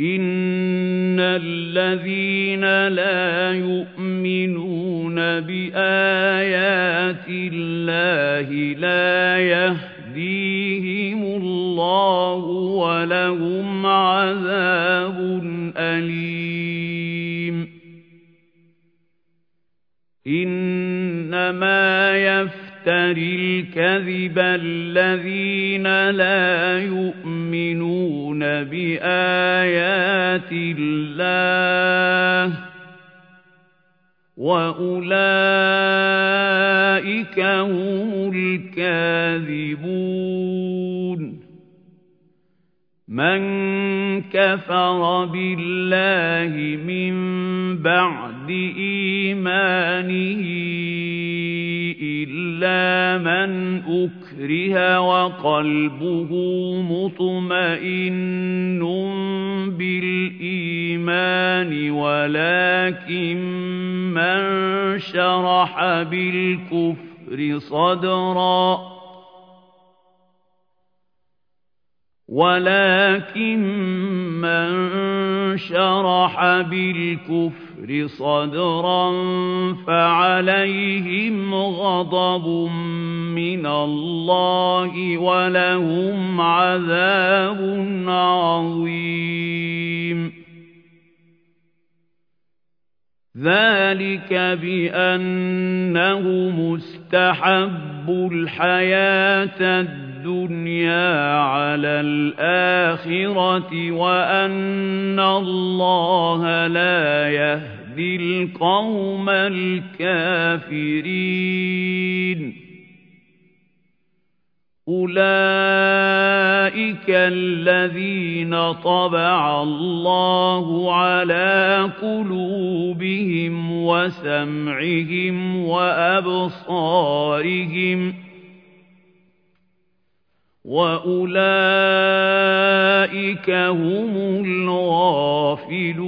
إِنَّ الَّذِينَ لَا يُؤْمِنُونَ بِآيَاتِ اللَّهِ لَا يَهْدِيهِمُ اللَّهُ وَلَهُمْ عَذَابٌ أَلِيمٌ إِنَّمَا يَفْتَرِي الْكَذِبَ الَّذِينَ لَا يُؤْمِنُونَ بِآيَاتِ اللَّهِ وَأُولَئِكَ هُمُ الْكَاذِبُونَ. مَنْ كَفَرَ بِاللَّهِ مِنْ بَعْدِ إِيمَانِهِ إِلَّا مَنْ أُكْرِهَ وَقَلْبُهُ مُطْمَئِنٌّ بِالْإِيمَانِ وَلَكِنْ مَنْ شَرَحَ بِالْكُفْرِ صَدْرًا ولكن من شرح بالكفر صدرا فعليهم غضب من الله ولهم عذاب عظيم. ذلك بأنه مستحب الحياة الدنيا على الآخرة وأن الله لا يهدي القوم الكافرين. أولئك الذين طبع الله على قلوبهم وسمعهم وأبصارهم. وَأُولَئِكَ هُمُ الْغَافِلُونَ.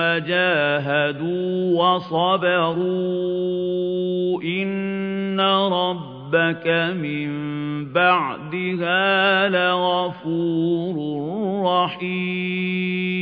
جَاهَدُوا وَصَبَرُوا إِنَّ رَبَّكَ مِن بَعْدِهَا لَغَفُورٌ رَّحِيمٌ